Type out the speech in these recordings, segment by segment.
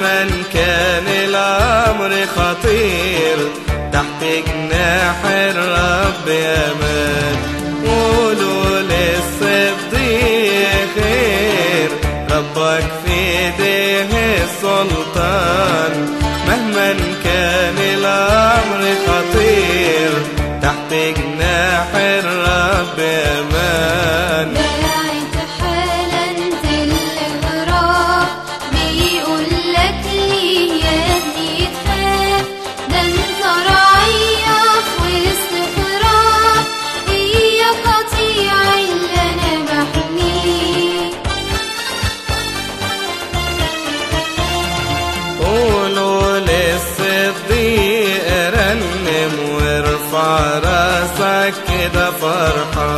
مهما كان الأمر خطير تحت جناح الرب أمان قولوا للصديق خير ربك في ايديه السلطان.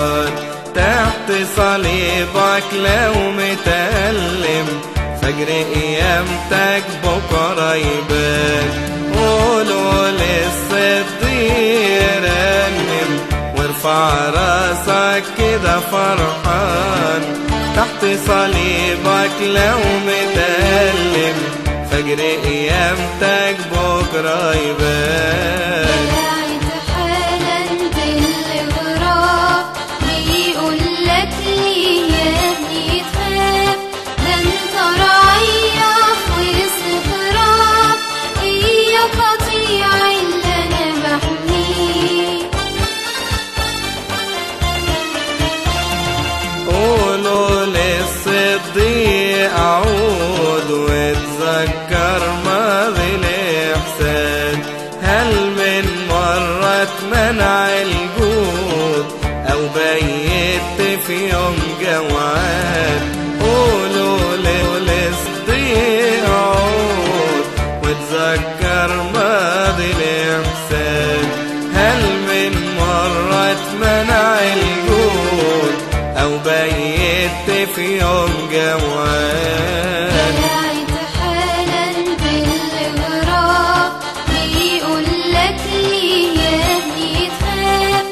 فرحان تحت صليبك لو متألم. فجر قيامتك بكرة يبان قولوا للصديق رنم. وارفع راسك كده فرحان. تحت صليبك لو متألم. فجر قيامتك بكرة يبان للصديق عود وتذكر ماضي الإحسان هل من مرة منع الجود أو بيت في يوم جوعان قولوا للصديق عود وتذكر ماضي الإحسان بيت في يوم جوعان داعت حالا الغراب بيقول لك ليه يا ابني تخاف؟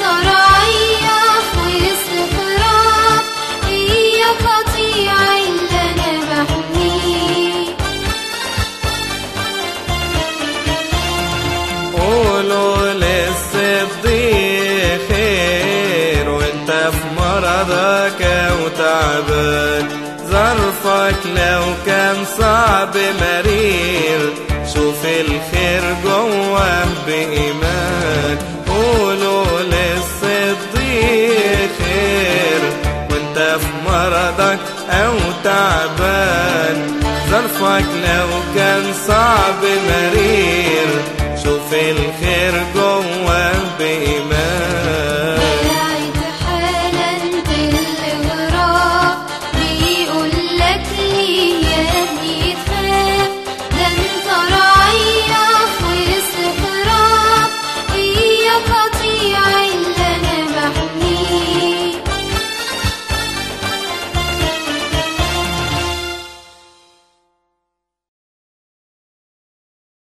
زراعية في وسط خراب هي قطيع اللي أنا بحميه قولوا للصديق مرضك أو تعبان ظرفك لو كان صعب مرير شوف الخير جواه بإيمان قولوا للصديق خير وأنت في مرضك أو تعبان ظرفك لو كان صعب مرير شوف الخير